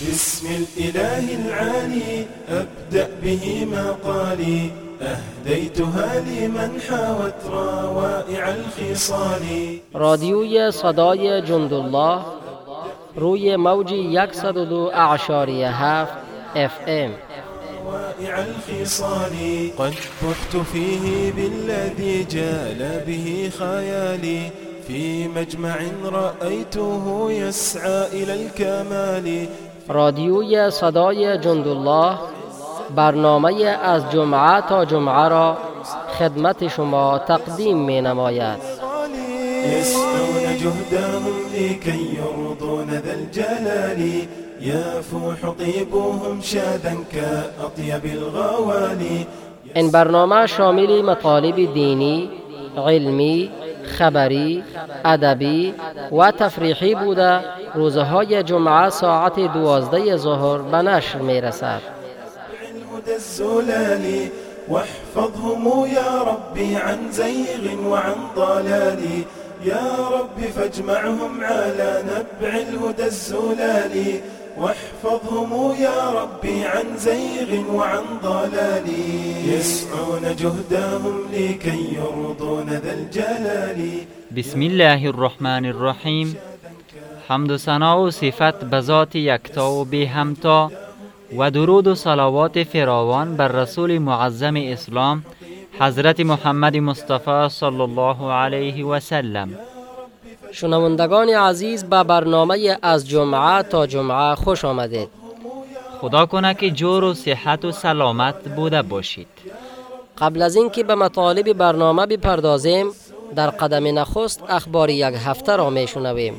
باسم الإله العالي أبدأ به مقالي. أهديتها لمن حاوت روائع الخصال. رادیوی صدای جندالله روی موج 102 اعشاری هفت اف ام. روائع الخصال. قد فحت فيه بالذي جال به خيالي في مجمع رأيته يسعى إلى الكمال رادیوی صدای جندالله برنامه از جمعه تا جمعه را خدمت شما تقدیم می نماید يسعون جهدهم لكي يرضون ذا الجلال يفوح طيبهم شادا كأطيب الغوالي. این برنامه شامل مطالب دینی، علمی، خبری، ادبی و تفریحی بوده. روزهای جمعه ساعت دوازده ظهر به نشر می رسد. واحفظهم يا ربي عن زيغ وعن ضلال. يا رب فاجمعهم على نبع الهدى الزلال. واحفظهم يا ربي عن زيغ وعن ضلال. يسعون جهدهم لكي يرضون ذا الجلال. بسم الله الرحمن الرحیم حمد و ثنا و صفت به ذات یکتا و بی همتا و درود و صلوات فراوان بر رسول معظم اسلام حضرت محمد مصطفی صلی الله علیه و سلم. شنوندگان عزیز به برنامه از جمعه تا جمعه خوش آمدید. خدا کنه که جور و صحت و سلامت بوده باشید. قبل از اینکه به مطالب برنامه بپردازیم در قدم نخست اخبار یک هفته را می شنویم.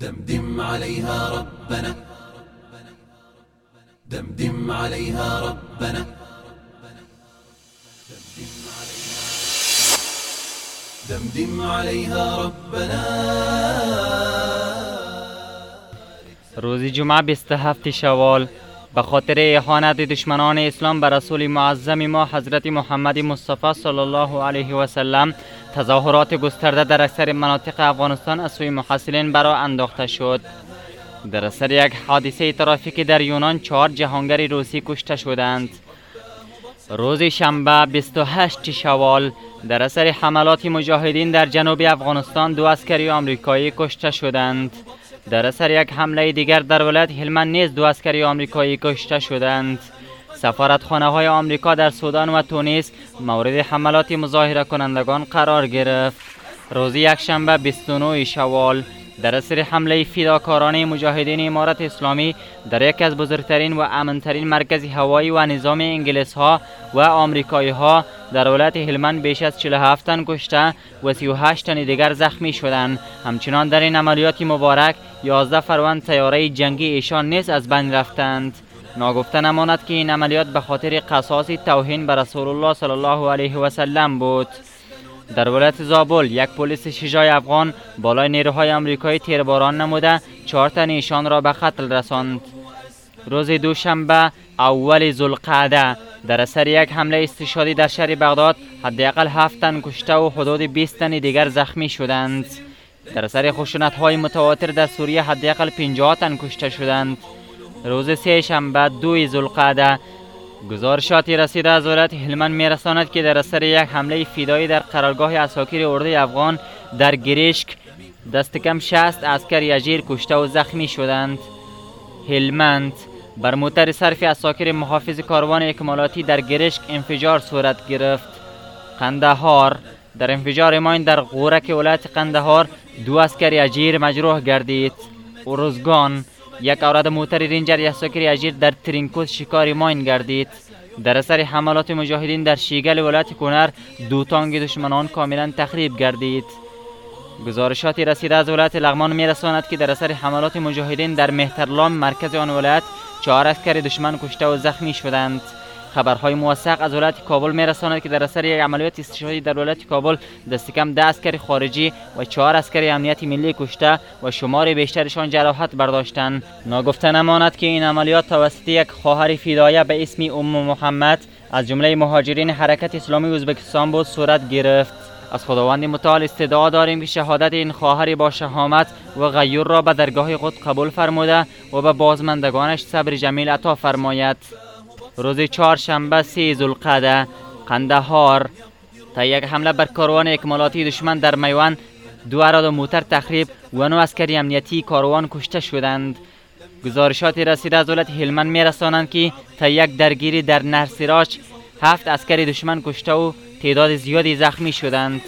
دمدم عليها ربنا. دمدم عليها ربنا. دمدم عليها ربنا. روز جمعه 27 شوال به خاطر اهانت دشمنان اسلام به رسول معظم ما حضرت محمد مصطفی صلی الله علیه و سلم تظاهرات گسترده در اکثر مناطق افغانستان از سوی محصلین برا انداخته شد. در اثر یک حادثه ترافیکی در یونان چهار جهانگری روسی کشته شدند. روز شنبه 28 شوال در اثر حملات مجاهدین در جنوب افغانستان دو اسکری آمریکایی کشته شدند. در اثر یک حمله دیگر در ولایت هلمند نیز دو اسکری آمریکایی کشته شدند. سفارتخانه های آمریکا در سودان و تونس مورد حملات مظاهره کنندگان قرار گرفت. روز یکشنبه 29 شوال در اثر حمله فداکاران مجاهدین امارت اسلامی در یکی از بزرگترین و امنترین مرکز هوایی و نظام انگلیس ها و آمریکایی ها در ولایت هلمند بیش از 47 تن کشته و 38 تن دیگر زخمی شدند. همچنان در این عملیات مبارک 11 فروند سیاره جنگی ایشان نیز از بین رفتند. ناگفته نماند که این عملیات به خاطر قصاص توهین به رسول الله صلی الله علیه و سلم بود. در ولایت زابل یک پلیس شجاع افغان بالای نیروهای آمریکایی تیرباران نموده چهار تن ایشان را به قتل رساند. روز دوشنبه اول ذوالقعده در اثر یک حمله استشهادی در شهر بغداد حداقل هفت تن کشته و حدود 20 تن دیگر زخمی شدند. در اثر خشونت های متواتر در سوریه حداقل 50 تن کشته شدند. روز سه شنبه دوی ذوالقعده گزارشاتی رسیده از ولایت هلمند میرساند که در اثر یک حمله فدایی در قرارگاه اساکیر اردوی افغان در گریشک دست کم 60 عسکر یجیر کشته و زخمی شدند. هلمند بر موتر صرف اساکیر محافظ کاروان اکمالاتی در گرشک انفجار صورت گرفت. قندهار در انفجار ماین در غورک ولایت قندهار دو اسکر یجیر مجروح گردید. ارزگان یک اورد موتر رینجر یساکر اجیر در ترینکوت شکار ماین گردید. در اثر حملات مجاهدین در شیگل ولایت کنر دو تانگ دشمنان کاملا تخریب گردید. گزارشاتی رسیده از ولایت لغمان میرساند که در اثر حملات مجاهدین در مهترلام مرکز آن ولایت چهار عسکر دشمن کشته و زخمی شدند. خبرهای موثق از ولایت کابل میرساند که در اثر یک عملیات استشهادی در ولایت کابل دست کم ده عسکر خارجی و چهار عسکر امنیت ملی کشته و شمار بیشترشان جراحت برداشتند. ناگفته نماند که این عملیات توسط یک خواهر فداییه به اسم ام محمد از جمله مهاجرین حرکت اسلامی ازبکستان بود صورت گرفت. از خداوند متعال استدعا داریم که شهادت این خواهر با شهامت و غیور را به درگاه خود قبول فرموده و به بازمندگانش صبر جمیل عطا فرماید. روز چهارشنبه سی ذوالقعده قندهار. تا یک حمله بر کاروان اکمالاتی دشمن در میوان دو اراد موتر تخریب و نو اسکری امنیتی کاروان کشته شدند. گزارشات رسیده از دولت هلمند میرسانند که تا یک درگیری در نهر سراج هفت عسکر دشمن کشته و تعداد زیادی زخمی شدند.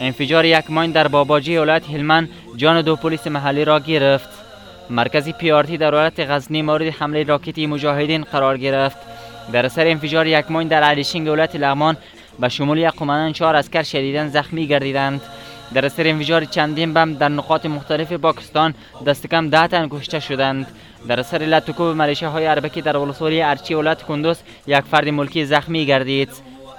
انفجار یک ماین در باباجی ولایت هلمند جان دو پلیس محلی را گرفت. مرکزی پیارتی در ولایت غزنی مورد حمله راکتی مجاهدین قرار گرفت. در اثر انفجار یک ماین در علیشنگ ولایت لغمان به شمول یک قماندان چهار عسکر شدیداً زخمی گردیدند. در اثر انفجار چندین بم در نقاط مختلف پاکستان دست کم ده تن کشته شدند. در اثر لطکوب ملیشه های عربکی در ولسوالی ارچی ولایت کندوز یک فرد ملکی زخمی گردید.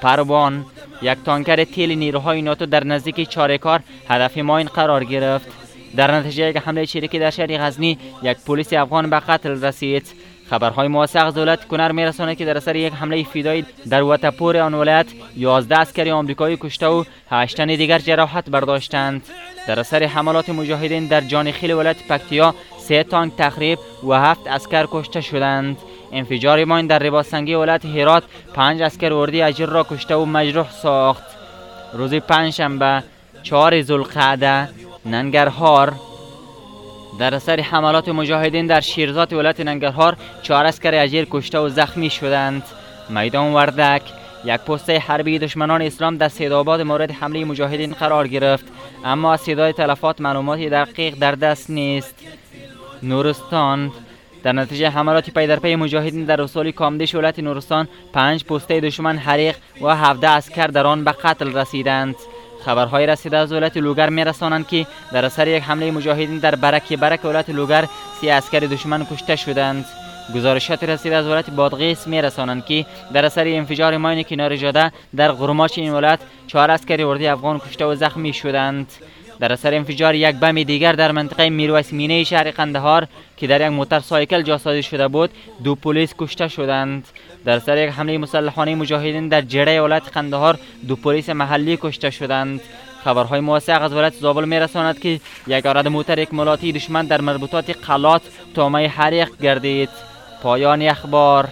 پروان یک تانکر تیل نیروهای ناتو در نزدیک چارکار هدف ماین قرار گرفت. در نتیجه یک حمله چریکی در شهر غزنی یک پلیس افغان به قتل رسید. خبرهای موثق دولت کنر میرساند که در اثر یک حمله فیدایی در وتپور آن ولایت 11 اسکری آمریکایی کشته و 8 تن دیگر جراحت برداشتند. در اثر حملات مجاهدین در جانخیل ولایت پکتیا سه تانک تخریب و هفت اسکر کشته شدند. انفجار ماین در رباسنگی ولایت هرات پنج اسکر اردی اجر را کشته و مجروح ساخت. روز پنجشنبه چهار ذوالقعده ننگرهار. در اثر حملات مجاهدین در شیرزات ولایت ننگرهار چهار اسکر اجیر کشته و زخمی شدند. میدان وردک یک پسته حربی دشمنان اسلام در سیدآباد مورد حمله مجاهدین قرار گرفت. اما از تعداد تلفات معلوماتی دقیق در دست نیست. نورستان. در نتیجه حملات پی در پی مجاهدین در رسول کامدش ولایت نورستان پنج پوسته دشمن حریق و 17 عسکر در آن به قتل رسیدند. خبرهای رسیده از ولایت لوگر میرسانند که در اثر یک حمله مجاهدین در برکی برک ولایت لوگر سی عسکر دشمن کشته شدند. گزارشات رسیده از ولایت بادغیس میرسانند که در اثر انفجار ماین کنار جاده در غورماچ این ولایت چهار اسکر اردی افغان کشته و زخمی شدند. در اثر انفجار یک بم دیگر در منطقه میرویس مینه شهر قندهار که در یک موتر سایکل جاسازی شده بود دو پلیس کشته شدند. در سر یک حمله مسلحانه مجاهدین در جره ولایت قندهار دو پلیس محلی کشته شدند. خبرهای موثق از ولایت زابل میرساند که یک آرد موتر اکمالاتی دشمن در مربوطات قلات تومه حریق گردید. پایان اخبار.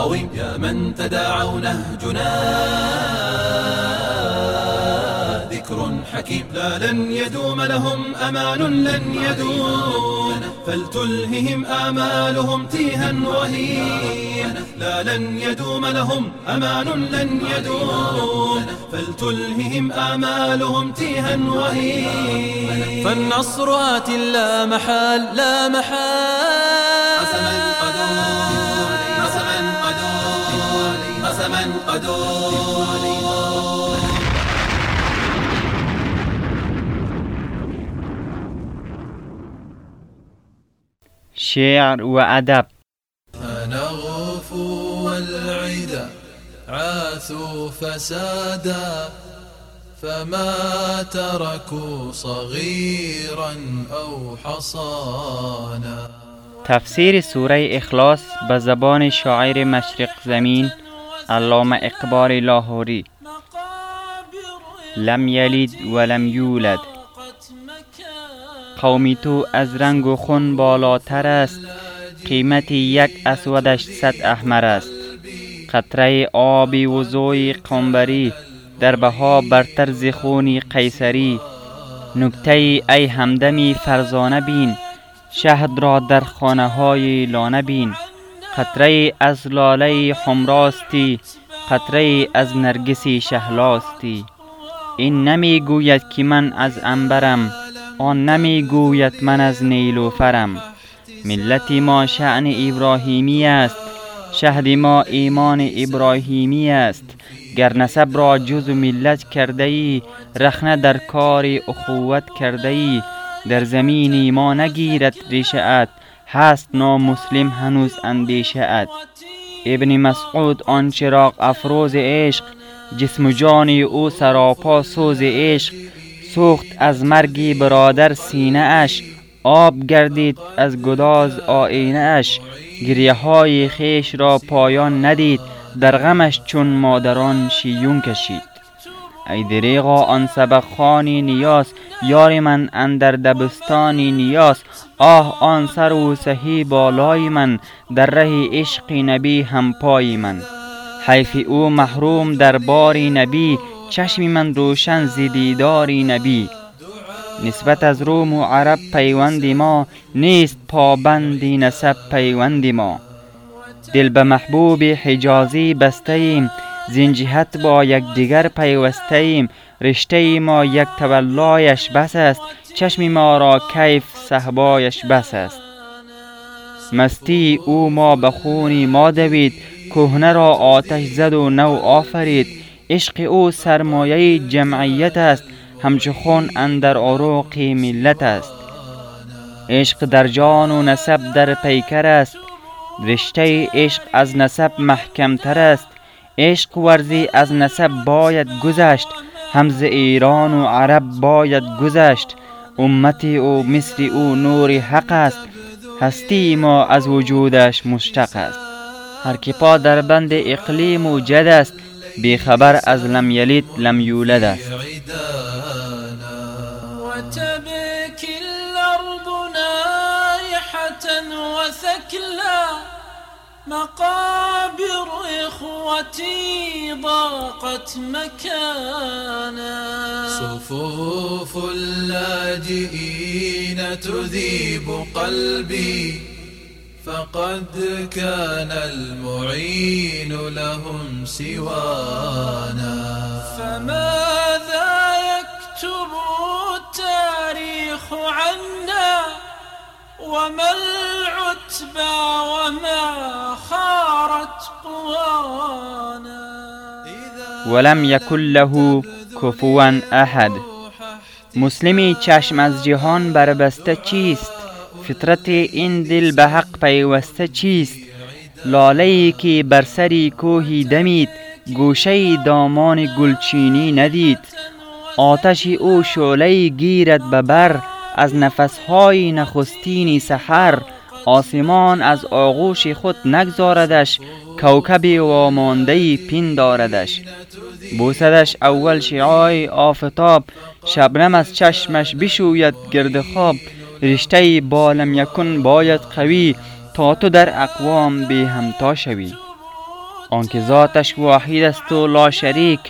قويم يا من تداعوا نهجنا ذكر حكيم. لا لن يدوم لهم أمان لن يدوم. فلتلههم آمالهم تيها وهين لا لن يدوم لهم أمان لن يدوم. فلتلههم آمالهم تيها وهين فالنصر آت لا محال لا محال. حسم القدور شعر و ادب فنغف والعدا عاثوا فسادا فما تركوا صغيرا أو حصانا. تفسیر سورة إخلاص به زبان شاعر مشرق زمین علامه اقبال لاهوری. لم یلید ولم یولد. قومی تو از رنگ و خون بالاتر است. قیمت یک اسودش صد احمر است. قطره آبی وضوی قنبری در بها برتر ز قیصری. نکته ای همدمی فرزانه بین. شهد را در خانه های لانه بین. قطره از لاله حمراستی قطره از نرگسی شهلاستی. این نمی گوید که من از انبرم آن نمی گوید من از نیلوفرم ملت ما شعن ابراهیمی است شهد ما ایمان ابراهیمی است. گر نسب را جز ملت کرده ای رخنه در کار اخوت کرده ای در زمین ما نگیرد ریشه هست نامسلم هنوز اندیشه ات. ابن مسعود آن چراغ افروز عشق جسم و جان او سراپا سوز عشق. سوخت از مرگی برادر سینه اش آب گردید از گداز آینه اش. گریه های خیش را پایان ندید در غمش چون مادران شیون کشید. ای دریغا آن سبق خانی نیاز. یار من اندر دبستانی نیاز. آه آن سر و سهی بالای من. در ره عشق نبی هم پای من. حیف او محروم در باری نبی. چشم من روشن زیدیداری نبی. نسبت از روم و عرب پیوندی ما. نیست پابندی نسب پیوندی ما. دل به محبوب حجازی بسته ایم زین جهت با یکدیگر پیوسته ایم رشته ما یک تولایش بس است. چشم ما را کیف صحبایش بس است. مستی او ما به خونی ما دوید. کهنه را آتش زد و نو آفرید. عشق او سرمایه جمعیت است. همچو خون اندر عروق ملت است. عشق در جان و نسب در پیکر است. رشته عشق از نسب محکمتر است. عشق ورزی از نسب باید گذشت همز ایران و عرب باید گذشت. امتی او مثل او نور حق است هستی ما از وجودش مشتق است. هر کی پا در بند اقلیم و جد است خبر از لم یلید لم یولد است. مقابر إخوتي ضاقت مكانا. صفوف اللاجئين تذيب قلبي فقد كان المعين لهم سوانا. فماذا يكتب التاريخ عنا؟ وما العتبى وما خارت قوانا. ولم يكن له كفوا احد. مسلمی چشم از جهان بربسته چیست؟ فطرت این دل به حق پیوسته چیست؟ لاله که بر سری کوهی دمید گوشه دامان گلچینی ندید. آتش او شعله گیرد به بر از نفسهای نخستینی سحر آسمان از آغوش خود نگذاردش کوکب وامانده پین داردش. بوسدش اول شعای آفتاب شبنم از چشمش بشوید گرد خواب. رشته بالم یکن باید قوی تا تو در اقوام به همتا شوی. آنکه ذاتش واحد است و لا شریک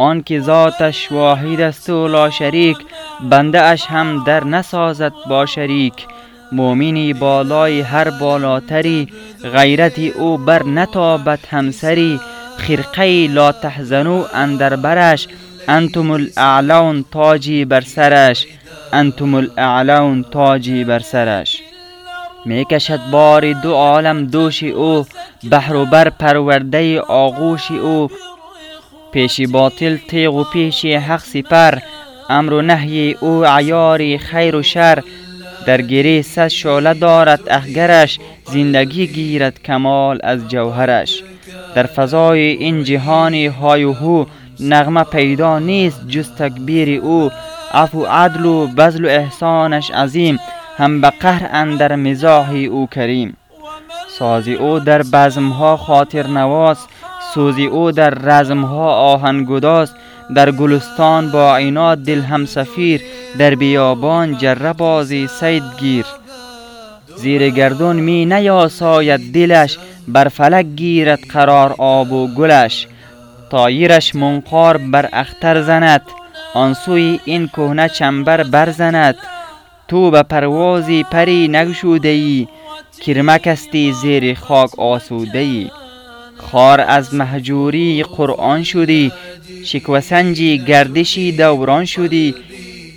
آنکه ذاتش واحد است و لا شریک بنده اش هم در نسازد با شریک. مؤمنی بالای هر بالاتری غیرت او بر نتابت همسری. خرقه لا تحزنو اندر برش انتم الاعلون تاجی بر سرش. انتم الاعلون تاجی بر سرش. می‌کشد بار دو عالم دوش او بحر و بر پرورده آغوش او. پیش باطل تیغ و پیش حق سپر. امر و نهی او عیار خیر و شر. در گری صد شعله دارد اخگرش زندگی گیرد کمال از جوهرش. در فضای این جهان های و هو نغمه پیدا نیست جز تکبیر او. عفو عدل و بذل و احسانش عظیم هم به قهر اندر مزاح او کریم. سازی او در بزمها خاطر نواز سوزی او در رزمها آهنگداز در گلستان با عینات دل هم سفیر در بیابان جره بازی سید گیر زیر گردون می نیاساید دلش بر فلک گیرد قرار آب و گلش. تایرش منقار بر اختر زند آنسوی این کهنه چنبر برزند تو به پروازی پری نگشوده ای کرمکستی زیر خاک آسوده ای خار از مهجوری قرآن شدی شکوسنجی گردشی دوران شدی.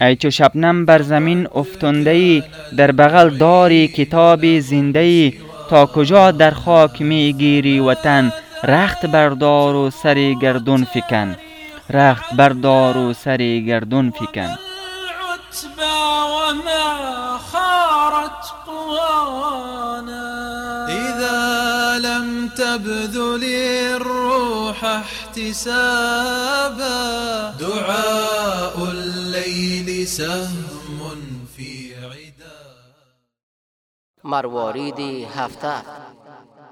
ای چو شبنم بر زمین افتنده ای در بغل داری کتاب زنده ای تا کجا در خاک می‌گیری وطن؟ رخت بردار و سری گردون فکن. رخت بردار و سری گردون فکن. لم تبذل الروح احتسابا. دعاء الليل سهم في عدا. مروارید هفته.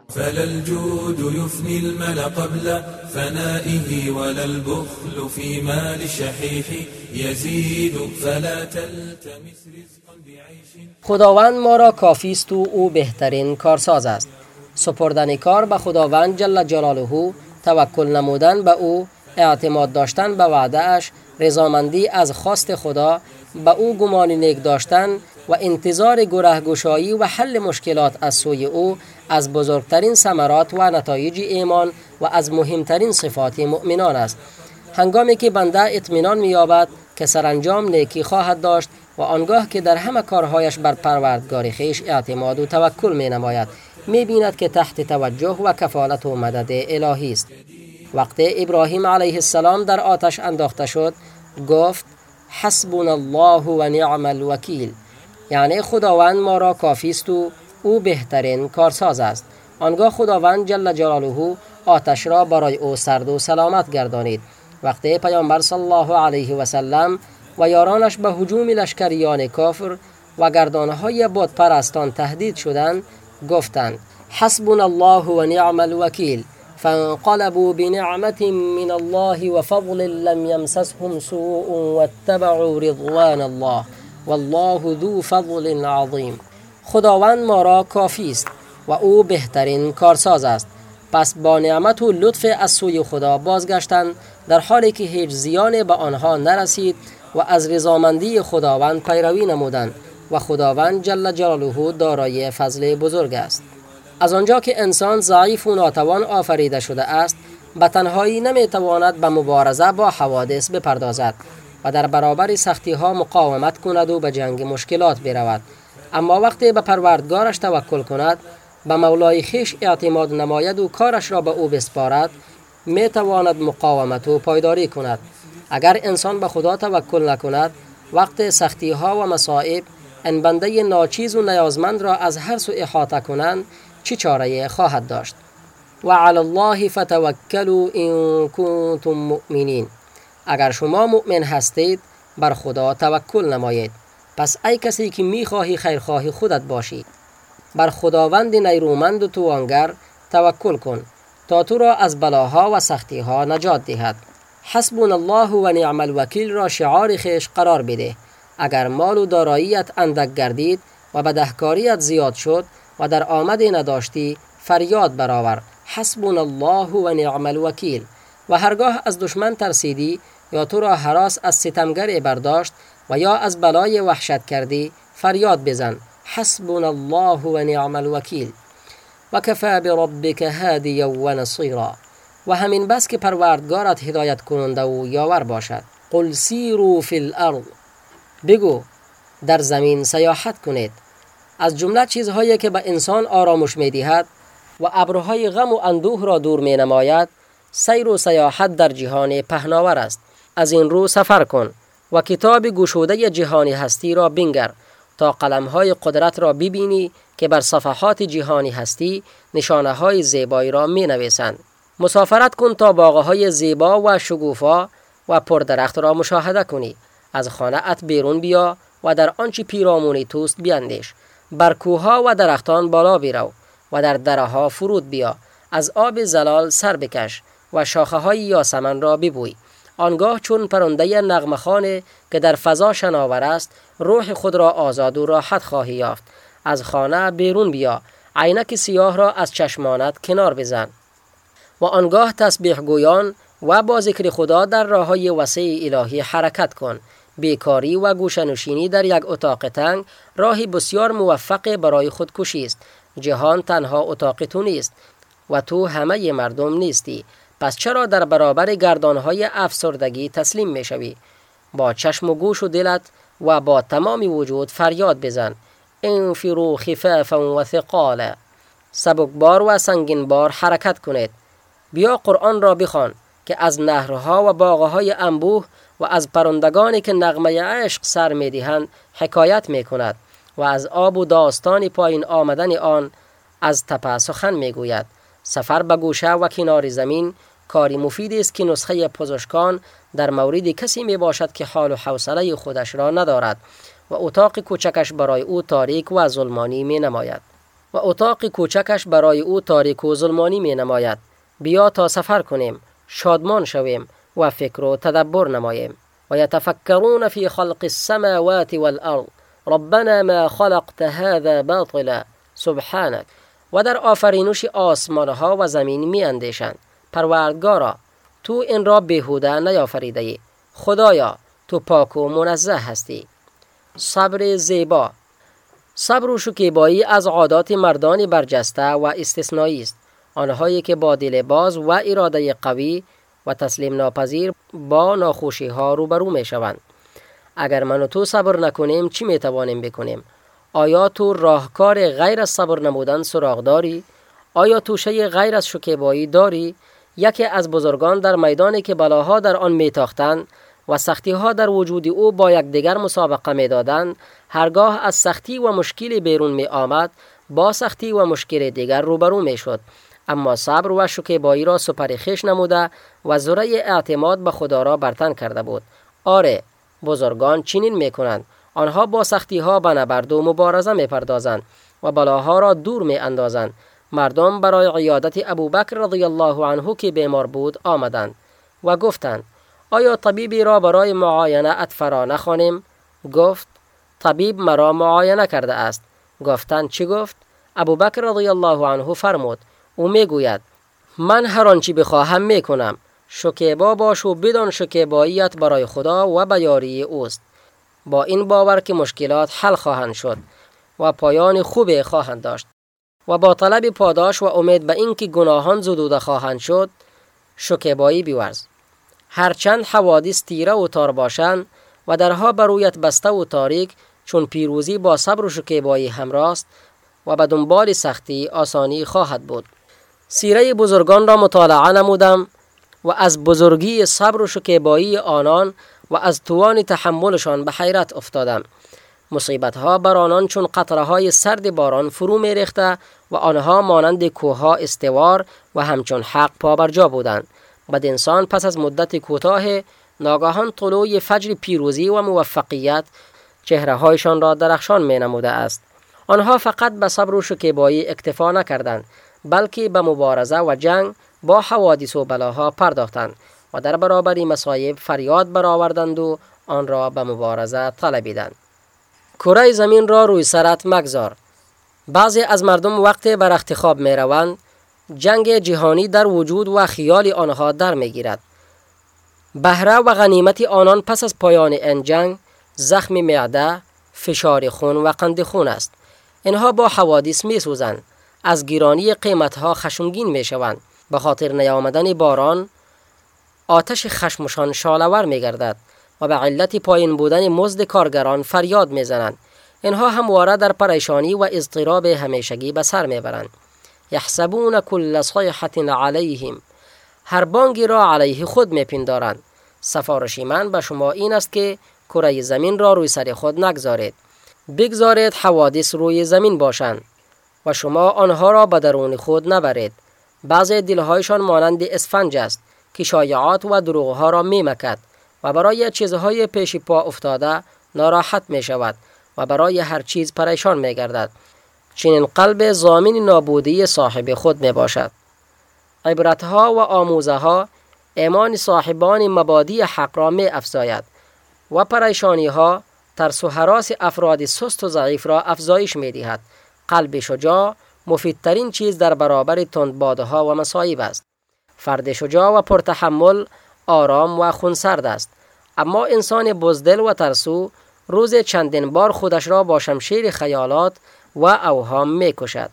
فلا الجود يفني المل قبل فنائه ولا البخل في مال الشحيح يزيد. فلا تلتمس رزقا بعيش. خداوند ما را کافی است و او بهترین کارساز است. سپردن کار به خداوند جل جلاله توکل نمودن به او اعتماد داشتن به وعده اش رضامندی از خواست خدا به او گمان نیک داشتن و انتظار گرهگشایی و حل مشکلات از سوی او از بزرگترین ثمرات و نتایج ایمان و از مهمترین صفات مؤمنان است. هنگامی که بنده اطمینان مییابد که سرانجام نیکی خواهد داشت و آنگاه که در همه کارهایش بر پروردگار خیش اعتماد و توکل می نماید می بیند که تحت توجه و کفالت و مدد الهی است. وقتی ابراهیم علیه السلام در آتش انداخته شد گفت حسبنا الله و نعم الوکیل. یعنی خداوند ما را کافی است و او بهترین کارساز است. آنگاه خداوند جل جلاله آتش را برای او سرد و سلامت گردانید. وقتی پیامبر صلی الله علیه و سلم و یارانش به هجوم لشکریان کافر و گردانهای بود پرستان تهدید شدند گفتند حسبنا الله و نعم الوکیل. فانقلبوا بنعمة من الله وفضل لم يمسسهم سوء واتبعوا رضوان الله. والله ذو فضل عظیم. خداوند ما را کافی است و او بهترین کارساز است. پس با نعمت و لطف از سوی خدا بازگشتند در حالی که هیچ زیان به آنها نرسید و از رضامندی خداوند پیروی نمودند و خداوند جل جلاله دارای فضل بزرگ است. از آنجا که انسان ضعیف و ناتوان آفریده شده است به تنهایی نمی‌تواند به مبارزه با حوادث بپردازد و در برابر سختی ها مقاومت کند و به جنگ مشکلات برود. اما وقتی به پروردگارش توکل کند به مولای خیش اعتماد نماید و کارش را به او بسپارد می تواند مقاومت و پایداری کند. اگر انسان به خدا توکل نکند وقت سختی ها و مصائب ان بنده ناچیز و نیازمند را از هر سو احاطه کنند چه چاره خواهد داشت؟ و علی الله فتوکلوا ان کنتم مؤمنین. اگر شما مؤمن هستید بر خدا توکل نمایید. پس ای کسی که می‌خواهی خیرخواهی خودت باشی. بر خداوند نیرومند و توانگر توکل کن تا تو را از بلاها و سختیها نجات دهد. حسبون الله و نعم الوکیل را شعار خیش قرار بده. اگر مال و داراییت اندک گردید و بدهکاریت زیاد شد و در آمد نداشتی فریاد برآور. حسبون الله و نعم الوکیل. و هرگاه از دشمن ترسیدی یا تو را حراس از ستمگر برداشت و یا از بلای وحشت کردی فریاد بزن. حسبنا الله و نعم الوکیل. و کفا بربک هادیا و نصیرا. و همین بس که پروردگارت هدایت کننده و یاور باشد. قل سیرو فی الارض. بگو در زمین سیاحت کنید. از جمله چیزهایی که به انسان آرامش می دهد و ابرهای غم و اندوه را دور می نماید سیر و سیاحت در جهان پهناور است. از این رو سفر کن و کتاب گشوده جهانی هستی را بنگر تا قلمهای قدرت را ببینی که بر صفحات جهانی هستی نشانه های زیبایی را می نویسند. مسافرت کن تا باغهای زیبا و شگوفا و پردرخت را مشاهده کنی. از خانه ات بیرون بیا و در آنچه پیرامونی توست بیاندیش بر کوها و درختان بالا بیرو و در دره ها فرود بیا. از آب زلال سر بکش و شاخه های یاسمن را ببوی. آنگاه چون پرنده نغمخانه که در فضا شناور است روح خود را آزاد و راحت خواهی یافت. از خانه بیرون بیا. عینک سیاه را از چشمانت کنار بزن. و آنگاه تسبیح گویان و با ذکر خدا در راه های وسیع الهی حرکت کن. بیکاری و گوشنشینی در یک اتاق تنگ راهی بسیار موفق برای خودکشی است. جهان تنها اتاق تو نیست و تو همه مردم نیستی. پس چرا در برابر گردانهای افسردگی تسلیم می شوی؟ با چشم و گوش و دلت و با تمام وجود فریاد بزن. انفرو خفافا و ثقالا. سبکبار و سنگینبار حرکت کنید. بیا قرآن را بخوان که از نهرها و باغهای انبوه و از پرندگانی که نغمه عشق سر می‌دهند حکایت می کند و از آب و داستان پایین آمدن آن از تپه سخن می گوید سفر به گوشه و کنار زمین کاری مفید است که نسخه پزشکان در مورد کسی می باشد که حال و حوصله خودش را ندارد و اتاق کوچکش برای او تاریک و ظلمانی می نماید و اتاق کوچکش برای او تاریک و ظلمانی می نماید بیا تا سفر کنیم. شادمان شویم. و فکر و تدبر نماییم. و یتفکرون فی خلق السماوات والارض. ربنا ما خلقت هذا باطلا. سبحانك و در آفرینوش آسمان ها و زمین می اندیشند. پروردگارا تو این را بهوده نیافریده ای خدایا تو پاک و منزه هستی. صبر زیبا. صبر و شکیبایی از عادات مردان برجسته و استثنایی است. آنهایی که با دل باز و اراده قوی و تسلیم ناپذیر با ناخوشی ها روبرو می شوند. اگر من و تو صبر نکنیم چی می توانیم بکنیم؟ آیا تو راهکار غیر از صبر نمودن سراغ داری؟ آیا توشه غیر از شکیبایی داری؟ یکی از بزرگان در میدانی که بلاها در آن میتاختند و سختی ها در وجود او با یکدیگر مسابقه می‌دادند هرگاه از سختی و مشکلی بیرون می آمد با سختی و مشکل دیگر روبرو می شد. اما صبر و شکیبایی را سپر خیش نموده و زره اعتماد به خدا را برتن کرده بود. آره بزرگان چنین می کنند آنها با سختی ها به نبرد و مبارزه می پردازند و بلاها را دور می اندازند مردم برای عیادت ابوبکر رضی الله عنه که بیمار بود آمدند و گفتند آیا طبیبی را برای معاینه اتفرا نخوانیم؟ گفت طبیب مرا معاینه کرده است. گفتند چی گفت؟ ابوبکر رضی الله عنه فرمود او می‌گوید من هر آنچه بخواهم می‌کنم. شکیبا باش و بدان شکیباییت برای خدا و بیاری اوست. با این باور که مشکلات حل خواهند شد و پایان خوبی خواهند داشت و با طلب پاداش و امید به اینکه گناهان زدوده خواهند شد شکیبایی بیورز. هرچند حوادث تیره و تار باشند و درها برویت بسته و تاریک چون پیروزی با صبر و شکیبایی همراست و به دنبال سختی آسانی خواهد بود. سیره بزرگان را مطالعه نمودم. و از بزرگی صبر و شکیبایی آنان و از توان تحملشان به حیرت افتادم. مصیبت ها بر آنان چون قطره های سرد باران فرو می ریخته و آنها مانند کوه استوار و همچون حق پا بر جا بودند. بد انسان پس از مدت کوتاه ناگاهان طلوع فجر پیروزی و موفقیت چهره هایشان را درخشان می نموده است. آنها فقط به صبر و شکیبایی اکتفا نکردند بلکه به مبارزه و جنگ با حوادث و بلاها پرداختند و در برابر مصایب فریاد برآوردند و آن را به مبارزه طلبیدند. کره زمین را روی سرت مگذار. بعضی از مردم وقت بر اختخاب می روند. جنگ جهانی در وجود و خیال آنها در می گیرد. بهره و غنیمت آنان پس از پایان این جنگ زخم معده فشار خون و قند خون است. اینها با حوادث می سوزند. از گیرانی قیمتها خشمگین می شوند. به خاطر نیامدن باران آتش خشمشان شالور می گردد و به علت پایین بودن مزد کارگران فریاد می زنند اینها همواره در پریشانی و اضطراب همیشگی به سر می برند یحسبون کل صیحة علیهم. هر بانگی را علیه خود می پندارند سفارش من به شما این است که کره زمین را روی سر خود نگذارید. بگذارید حوادث روی زمین باشند و شما آنها را به درون خود نبرید. بعضی دلهایشان مانند اسفنج است که شایعات و دروغها را می مکد و برای چیزهای پیش پا افتاده ناراحت می شود و برای هر چیز پریشان می گردد چنین قلب زامین نابودی صاحب خود می باشد عبرتها و آموزه ها ایمان صاحبان مبادی حق را می افزاید و پریشانی ها ترس و حراس افراد سست و ضعیف را افزایش می دهد قلب شجاع مفیدترین چیز در برابر تندباده ها و مصایب است. فرد شجاع و پرتحمل آرام و خونسرد است. اما انسان بزدل و ترسو روز چندین بار خودش را با شمشیر خیالات و اوهام می کشد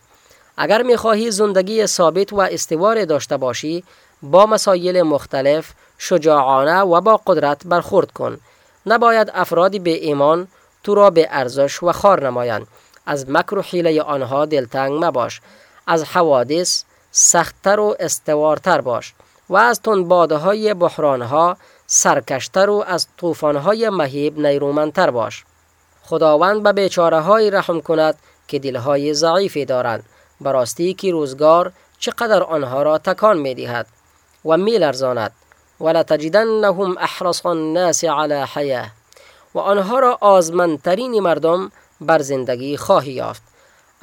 اگر می خواهی زندگی ثابت و استوار داشته باشی با مسایل مختلف شجاعانه و با قدرت برخورد کن. نباید افرادی به ایمان تو را به ارزش و خار نمایند. از مکر و حیله آنها دلتنگ مباش. از حوادث سختتر و استوارتر باش و از تندباده های بحران سرکشتر و از طوفان های مهیب نیرومندتر باش. خداوند به بیچاره های رحم کند که دلهای ضعیفی دارند. براستی که روزگار چقدر آنها را تکان می دهد و می لرزاند ولتجدنهم احرص الناس علی حیاه و آنها را آزمندترین مردم بر زندگی خواهی یافت.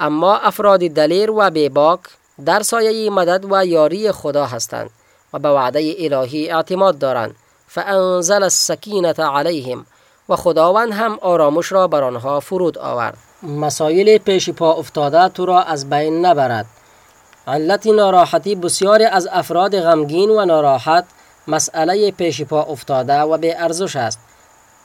اما افراد دلیر و بیباک در سایه مدد و یاری خدا هستند و به وعده الهی اعتماد دارند. فانزل السکینه علیهم و خداوند هم آرامش را بر آنها فرود آورد. مسایل پیش پا افتاده تو را از بین نبرد. علت ناراحتی بسیاری از افراد غمگین و ناراحت مسئله پیش پا افتاده و به ارزش است.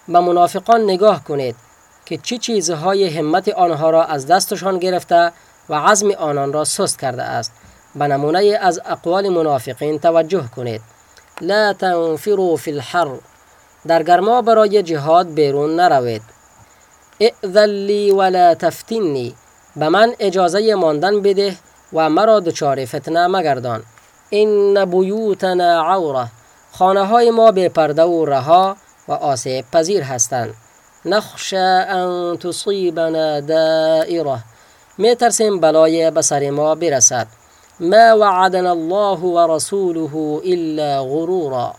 به منافقان نگاه کنید. که چه چیزهای همت آنها را از دستشان گرفته و عزم آنان را سست کرده است. به نمونه از اقوال منافقین توجه کنید. لا تنفروا فی الحر. در گرما برای جهاد بیرون نروید. اعذن لی ولا تفتنی. به من اجازه ماندن بده و مرا دچار فتنه مگردان. این بیوتنا عوره. خانه های ما به پرده و رها و آسیب پذیر هستند. نخشى ان تصیبنا دائره می ترسیم بلای به سر ما برسد. ما وعدنا الله و رسوله الا غرورا.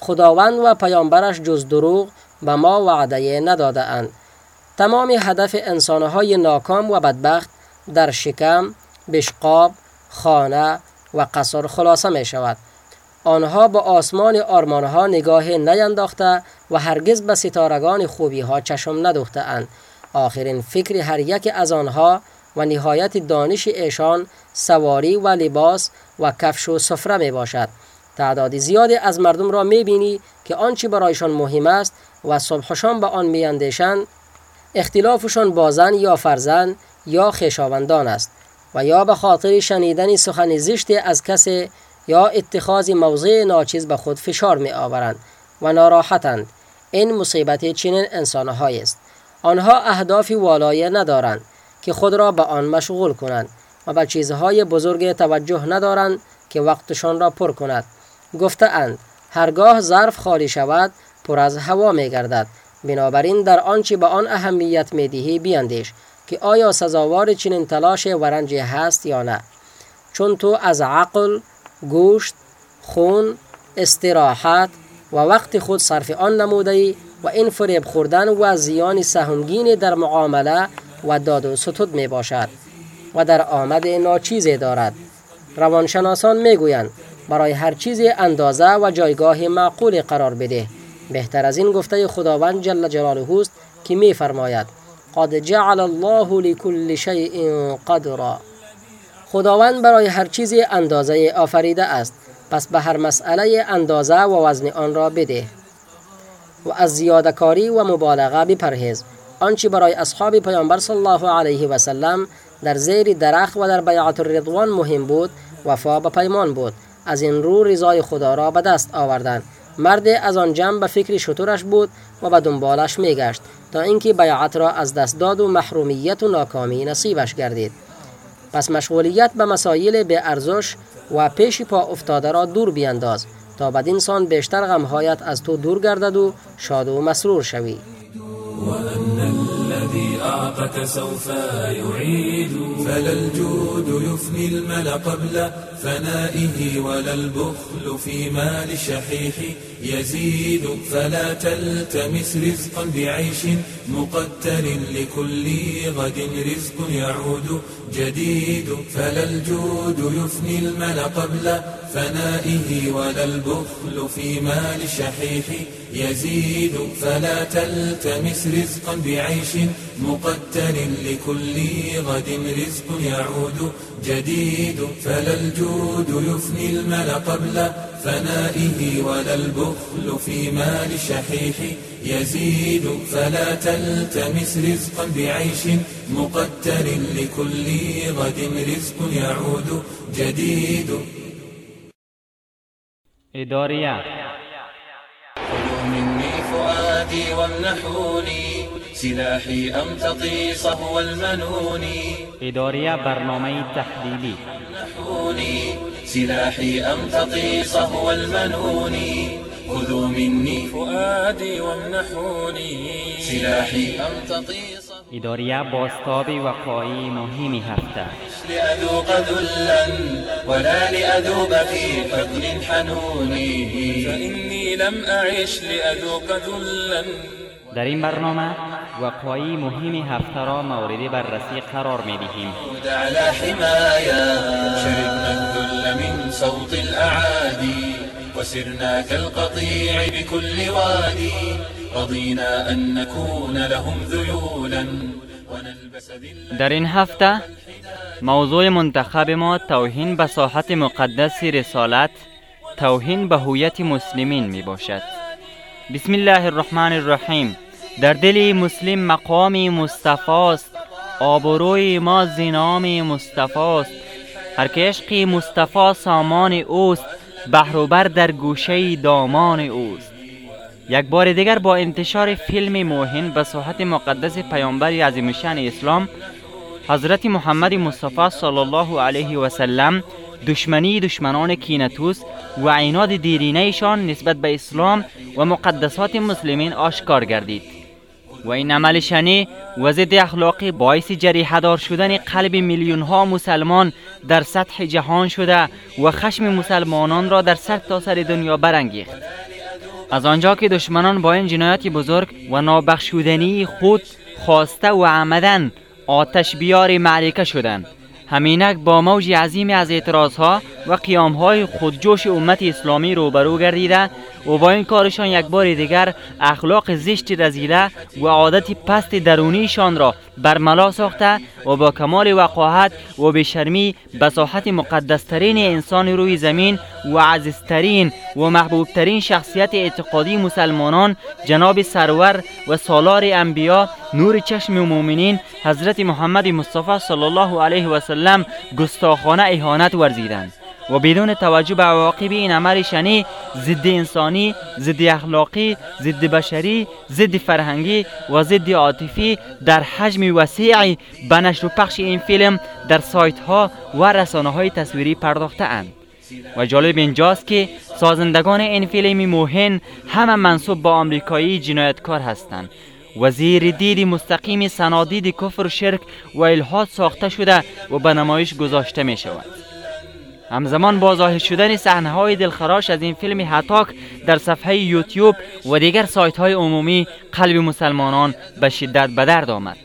خداوند و پیامبرش جز دروغ به ما وعده نداده اند. تمام هدف انسانهای ناکام و بدبخت در شکم، بشقاب، خانه و قصر خلاصه می شود. آنها به آسمان آرمانها نگاه نینداخته و هرگز به ستارگان خوبی ها چشم ندوخته اند آخرین فکر هر یک از آنها و نهایت دانش ایشان سواری و لباس و کفش و سفره می باشد تعداد زیادی از مردم را می بینی که آنچه برایشان مهم است و صبحشان به آن می اندیشند اختلافشان با زن یا فرزند یا خیشاوندان است و یا به خاطر شنیدن سخن زشت از کسی یا اتخاذ موضع ناچیز به خود فشار می آورند و ناراحتند. این مصیبت چنین انسانهایی است. آنها اهدافی والایه ندارند که خود را به آن مشغول کنند و به چیزهای بزرگ توجه ندارند که وقتشان را پر کند. گفته اند هرگاه ظرف خالی شود پر از هوا می گردد بنابراین در آنچه به آن اهمیت می دهی بیندیش که آیا سزاوار چنین تلاش ورنجی هست یا نه. چون تو از عقل گوشت خون استراحت و وقت خود صرف آن نموده و این فریب خوردن و زیان سهمگین در معامله و داد و ستود می باشد و در آمد ناچیزی دارد. روانشناسان می گویند برای هر چیز اندازه و جایگاه معقول قرار بده. بهتر از این گفته خداوند جل جلاله است که می فرماید قد جعل الله لكل شیء قدرا. خداوند برای هر چیزی اندازه آفریده است. پس به هر مسئله اندازه و وزن آن را بده و از زیاده کاری و مبالغه بپرهیز. آنچه برای اصحاب پیامبر صلی الله علیه و سلم در زیر درخت و در بیعت الرضوان مهم بود وفا به پیمان بود. از این رو رضای خدا را به دست آوردند. مرد از آن جمع به فکر شطورش بود و به دنبالش میگشت تا اینکه بیعت را از دست داد و محرومیت و ناکامی نصیبش گردید. پس مشغولیت به مسایل به ارزش و پیش پا افتاده را دور بینداز تا بدین سان بیشتر غمهایت از تو دور گردد و شاد و مسرور شوی. الذي أعطك سوف يعيد. فلا الجود يفني المل قبل فنائه ولا البخل في مال الشحيح يزيد. فلا تلتمس رزقا بعيش مقتر لكل غد رزق يعود جديد. فلا الجود يفني المل قبل فنائه ولا البخل في مال الشحيح يزيد. فلا تلتمس رزقا بعيش مقتر لكل غد رزق يعود جديد فلا الجود يفني المل قبل فنائه ولا البخل في مال الشحيح يزيد. فلا تلتمس رزقا بعيش مقتر لكل غد رزق يعود جديد. إدارية. خذوا مني فؤادي وامنحوني. سلاحي أمتطي صهو المنون؟ إدارية برنامه امنحوني سلاحي أمتطي صهو المنون؟ خذوا مني فؤادي وامنحوني. سلاحي أمتطي صهو اداریه باستاب وقایی مهمی هفته. لأذوق ذلا ولا لأذوب في حضن حنوني. فإني لم أعش لأذوق ذلا. در این برنامه وقایی مهمی هفته را مورد بررسی قرار می دهیم من صوت الأعادي وسرنا كالقطيع بكل وادي رضينا أن نكون لهم ذيولا در این هفته موضوع منتخب ما توهین به ساحت مقدس رسالت توهین به هویت مسلمین می باشد بسم الله الرحمن الرحیم. در دل مسلم مقام مصطفی است آبروی ما زنام مصطفی است هر که عشق مصطفی سامان اوست بهروبر در گوشه دامان اوست. یک بار دیگر با انتشار فیلم موهن به صحت مقدس پیامبر عظیم شان اسلام حضرت محمد مصطفی صلی الله علیه و سلم دشمنی دشمنان کینتوس و عناد دیرینهشان نسبت به اسلام و مقدسات مسلمین آشکار گردید. و این عمل شنی و ضد اخلاقی باعث جریحهدار شدن قلب میلیون ها مسلمان در سطح جهان شده و خشم مسلمانان را در سر تا سر دنیا برانگیخت. از آنجا که دشمنان با این جنایت بزرگ و نابخشودنی خود خواسته و عمدن آتش بیار معرکه شدند. همینک با موج عظیم از اعتراضها و قیامهای خودجوش امت اسلامی روبرو گردیده و با این کارشان یک بار دیگر اخلاق زشت رزیله و عادت پست درونیشان را برملا ساخته و با کمال وقاحت و بشرمی به ساحت مقدسترین انسان روی زمین و عزیزترین و محبوبترین شخصیت اعتقادی مسلمانان جناب سرور و سالار انبیا نور چشم مؤمنین حضرت محمد مصطفی صلی الله علیه و سلم گستاخانه اهانت ورزیدند. و بدون توجه به عواقب این عمل شنی ضد انسانی ضد اخلاقی ضد بشری ضد فرهنگی و ضد عاطفی در حجم وسیعی به نشر و پخش این فیلم در سایت ها و رسانه های تصویری پرداخته اند و جالب اینجاست که سازندگان این فیلم موهن همه منصوب با آمریکایی جنایتکار هستند. و زیر دید مستقیم سنادید کفر و شرک و الهاد ساخته شده و به نمایش گذاشته می شود همزمان با ظاهر شدن صحنه های دلخراش از این فیلم هتاک در صفحه یوتیوب و دیگر سایت های عمومی قلب مسلمانان به شدت به درد آمد.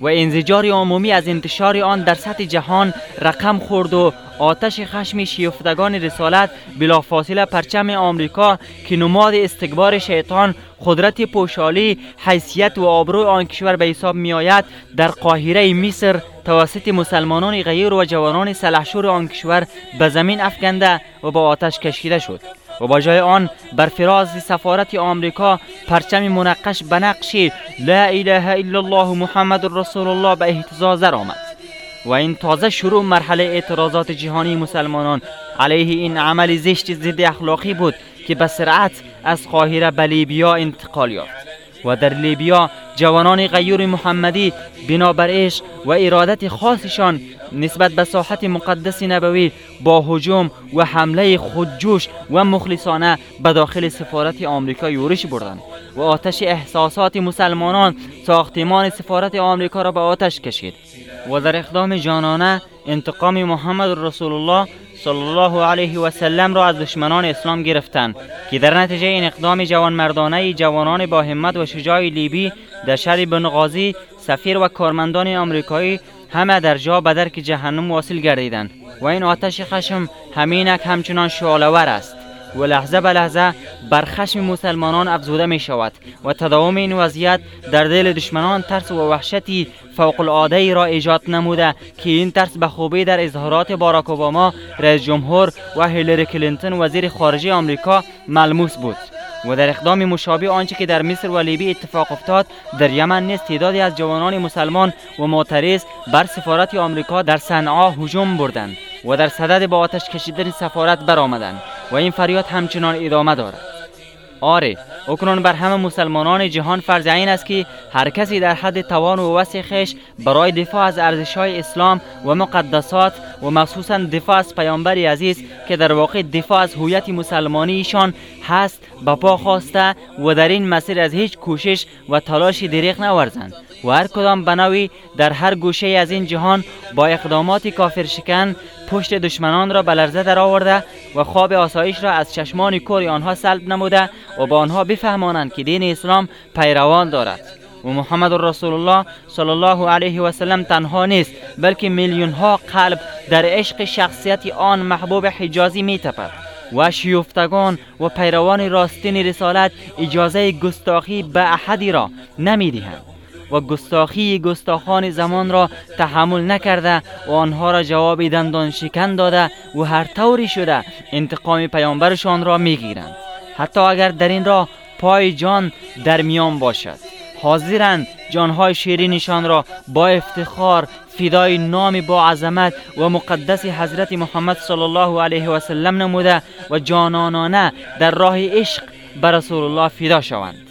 و انزجار عمومی از انتشار آن در سطح جهان رقم خورد و آتش خشم شیفتگان رسالت بلافاصله پرچم آمریکا که نماد استکبار شیطان قدرت پوشالی حیثیت و آبروی آن کشور به حساب می آید در قاهره مصر توسط مسلمانان غیر و جوانان سلحشور آن کشور به زمین افکنده و با آتش کشیده شد. و با جای آن بر فراز سفارت آمریکا پرچم منقش به نقش لا اله الا الله محمد رسول الله به اهتزاز آمد. و این تازه شروع مرحله اعتراضات جهانی مسلمانان علیه این عمل زشت ضد اخلاقی بود که به سرعت از قاهره به لیبیا انتقال یافت. و در لیبیا جوانان غیور محمدی بنابر عشق و ارادت خاصشان نسبت به ساحت مقدس نبوی با هجوم و حمله خودجوش و مخلصانه به داخل سفارت آمریکا یورش بردند و آتش احساسات مسلمانان ساختمان سفارت آمریکا را به آتش کشید. و در اقدام جانانه انتقام محمد رسول الله صلی الله علیه و سلم را از دشمنان اسلام گرفتند که در نتیجه این اقدام جوانمردانه جوانان با همت و شجاع لیبی در شهر بنغازی سفیر و کارمندان آمریکایی همه در جا به درک جهنم واصل گردیدند. و این آتش خشم همینک همچنان شعلهور است. و لحظه به لحظه بر خشم مسلمانان افزوده می شود و تداوم این وضعیت در دل دشمنان ترس و وحشتی فوق العاده ای را ایجاد نموده که این ترس به خوبی در اظهارات باراک اوباما رئیس جمهور و هیلری کلینتون وزیر خارجه آمریکا ملموس بود و در اقدام مشابه آنچه که در مصر و لیبی اتفاق افتاد در یمن نیز تعدادی از جوانان مسلمان و معترض بر سفارت آمریکا در صنعا هجوم بردند و در صدد با آتش کشیدن سفارت برآمدند. و این فریاد همچنان ادامه دارد. آره اکنون بر همه مسلمانان جهان فرض عین است که هر کسی در حد توان و وسع خش برای دفاع از ارزش های اسلام و مقدسات و مخصوصا دفاع از پیامبر عزیز که در واقع دفاع از هویت مسلمانی ایشان هست به پا خواسته و در این مسیر از هیچ کوشش و تلاشی دریغ نورزند. و هر کدام بناوی در هر گوشه از این جهان با اقدامات کافر شکن پشت دشمنان را به لرزه در آورده و خواب آسایش را از چشمان کور آنها سلب نموده و با آنها بفهمانند که دین اسلام پیروان دارد. و محمد رسول الله صلی الله علیه و سلم تنها نیست بلکه میلیون ها قلب در عشق شخصیت آن محبوب حجازی می تپد و شیفتگان و پیروان راستین رسالت اجازه گستاخی به احدی را نمی دهند و گستاخی گستاخان زمان را تحمل نکرده و آنها را جواب دندان شکن داده و هر طوری شده انتقام پیامبرشان را می‌گیرند. حتی اگر در این راه پای جان در میان باشد. حاضرند جانهای شیرینشان را با افتخار فدای نام با عظمت و مقدس حضرت محمد صلی الله علیه و سلم نموده و جانانانه در راه عشق بر رسول الله فدا شوند.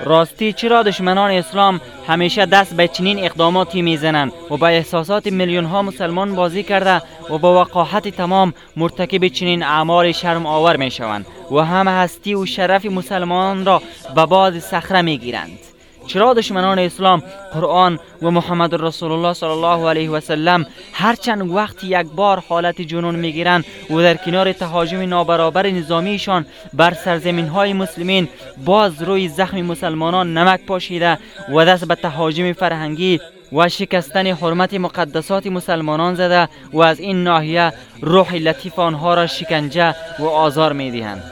راستی چرا دشمنان اسلام همیشه دست به چنین اقداماتی می‌زنند و به احساسات میلیون ها مسلمان بازی کرده و با وقاحت تمام مرتکب چنین اعمال شرم آور می شوند و همه هستی و شرف مسلمان را به باد صخره می گیرند چرا دشمنان اسلام قرآن و محمد رسول الله صلی الله علیه و سلم هرچند وقت یک بار حالت جنون می‌گیرند و در کنار تهاجم نابرابر نظامیشان بر سرزمین های مسلمین باز روی زخم مسلمانان نمک پاشیده و دست به تهاجم فرهنگی و شکستن حرمت مقدسات مسلمانان زده و از این ناحیه روح لطیف آنها را شکنجه و آزار می‌دهند.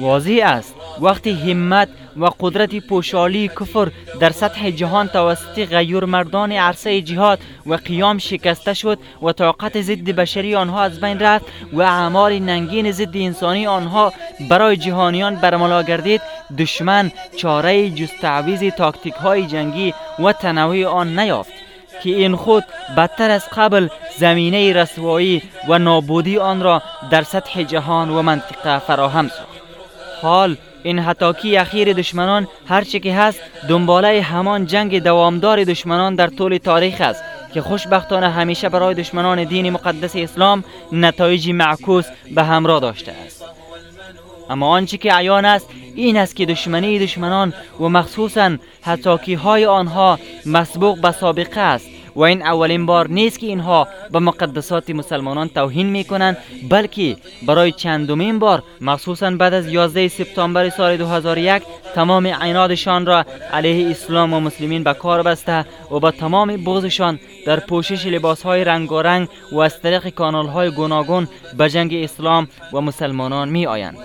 واضح است وقتی همت و قدرت پوشالی کفر در سطح جهان توسط غیور مردان عرصه جهاد و قیام شکسته شد و طاقت ضد بشری آنها از بین رفت و اعمال ننگین ضد انسانی آنها برای جهانیان برملا گردید دشمن چاره جز تعویز تاکتیک های جنگی و تنوع آن نیافت که این خود بدتر از قبل زمینه رسوایی و نابودی آن را در سطح جهان و منطقه فراهم ساخت. حال این حتاکی اخیر دشمنان هرچه که هست دنباله همان جنگ دوامدار دشمنان در طول تاریخ است که خوشبختانه همیشه برای دشمنان دین مقدس اسلام نتایج معکوس به همراه داشته است. اما آنچه که عیان است این است که دشمنی دشمنان و مخصوصا حتاکی های آنها مسبوق به سابقه است. و این اولین بار نیست که اینها به مقدسات مسلمانان توهین می کنند بلکه برای چندمین بار مخصوصا بعد از 11 سپتامبر سال 2001 تمام عینادشان را علیه اسلام و مسلمین به کار بسته و با تمام بغضشان در پوشش لباس های رنگارنگ و از طریق کانال های گوناگون به جنگ اسلام و مسلمانان می آیند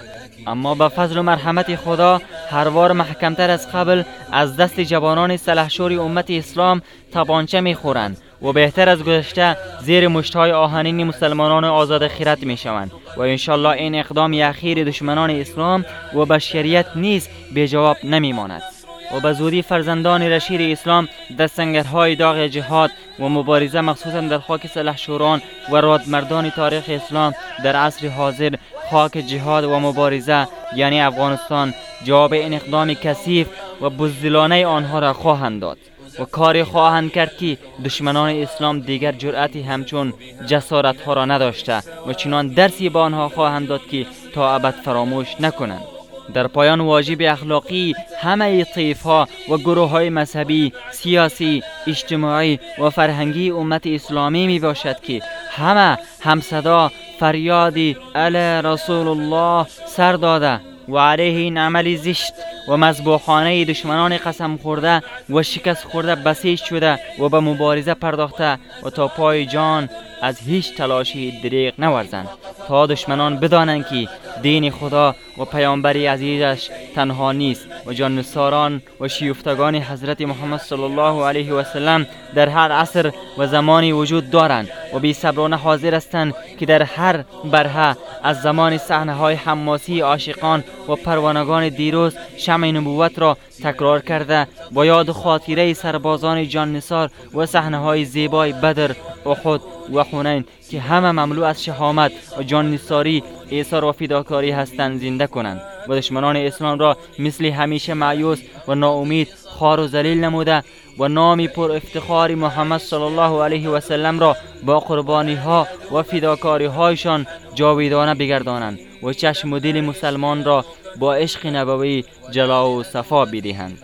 اما به فضل و مرحمت خدا هر بار محکمتر از قبل از دست جوانان سلحشور امت اسلام تبانچه می‌خورند و بهتر از گذشته زیر مشتهای آهنین مسلمانان آزاد خیرت می شوند و انشالله این اقدام اخیر دشمنان اسلام و بشریت نیز به جواب نمی ماند و به زودی فرزندان رشید اسلام در سنگرهای داغ جهاد و مبارزه مخصوصا در خاک سلحشوران و رادمردان تاریخ اسلام در عصر حاضر خاک جهاد و مبارزه یعنی افغانستان جواب این اقدام کثیف و بزدلانه آنها را خواهند داد و کاری خواهند کرد که دشمنان اسلام دیگر جرأتی همچون جسارت ها را نداشته و چنان درسی به آنها خواهند داد که تا ابد فراموش نکنند. در پایان واجب اخلاقی همه طیف ها و گروه های مذهبی، سیاسی، اجتماعی و فرهنگی امت اسلامی می باشد که همه همصدا فریادی علی رسول الله سر داده و علیه این عمل زشت و مذبوحانه دشمنان قسم خورده و شکست خورده بسیج شده و به مبارزه پرداخته و تا پای جان از هیچ تلاشی دریغ نورزند. تا دشمنان بدانند که دین خدا و پیامبری عزیزش تنها نیست و جان نصاران و شیفتگان حضرت محمد صلی الله علیه و سلم در هر عصر و زمانی وجود دارند و بی صبرانه حاضر هستند که در هر برهه از زمان صحنه های حماسی عاشقان و پروانگان دیروز شمع نبوت را تکرار کرده با یاد خاطره سربازان جان نصار و صحنه های زیبای بدر احد و حنین که همه مملو از شهامت و جان نصاری ایثار و فداکاری هستند زنده کنند. و دشمنان اسلام را مثل همیشه معیوس و ناامید خار و ذلیل نموده و نام پر افتخار محمد صلی الله علیه و سلم را با قربانی ها و فداکاری هایشان جاویدانه بگردانند و چشم و دل مسلمان را با عشق نبوی جلا و صفا بدهند.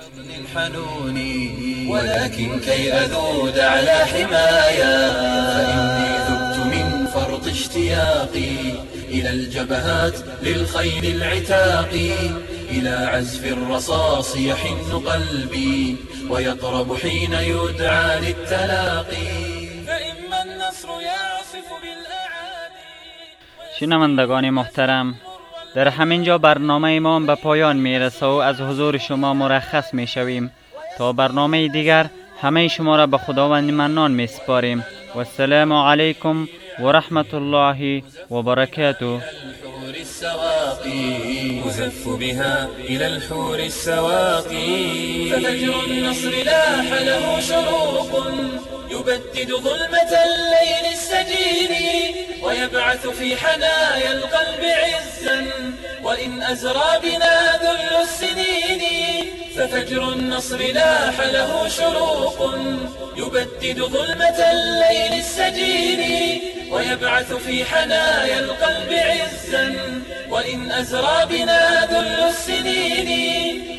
ولكن كي أذود على حمايا فإني ذبت من فرط اشتياقي. إلى الجبهات للخيل العتاق إلى عزف الرصاص يحن قلبي ويطرب حين يدعى للتلاقي. فإما النصر يعصف بالأعادي. شنوندگان محترم؟ در همین جا برنامه ما به پایان میرسه و از حضور شما مرخص می شویم تا برنامه دیگر همه شما را به خداوند منان می سپاریم و السلام علیکم و رحمت الله و برکاته السواقي. أزف بها إلى الحور السواقي. ففجر النصر لاح له شروق. يبدد ظلمة الليل السجين ويبعث في حنايا القلب عزا. وإن أزرى بنا ذل السنين ففجر النصر لاح له شروق. يبدد ظلمة الليل السجين ويبعث في حنايا القلب عزا. وإن أزرى بنا ذل السنين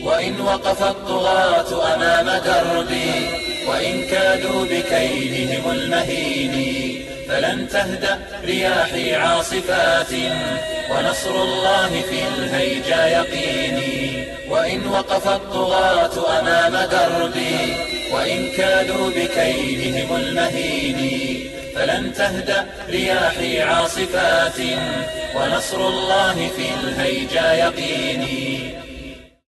وإن وقف الطغاة أمام دربي. وإن كادوا بكيدهم المهين فلن تهدأ رياحي عاصفات ونصر الله في الهيجا يقيني وإن وقف الطغاة أمام دربي وإن كادوا بكيدهم المهين فلن تهدأ رياحي عاصفات ونصر الله في الهيجا يقيني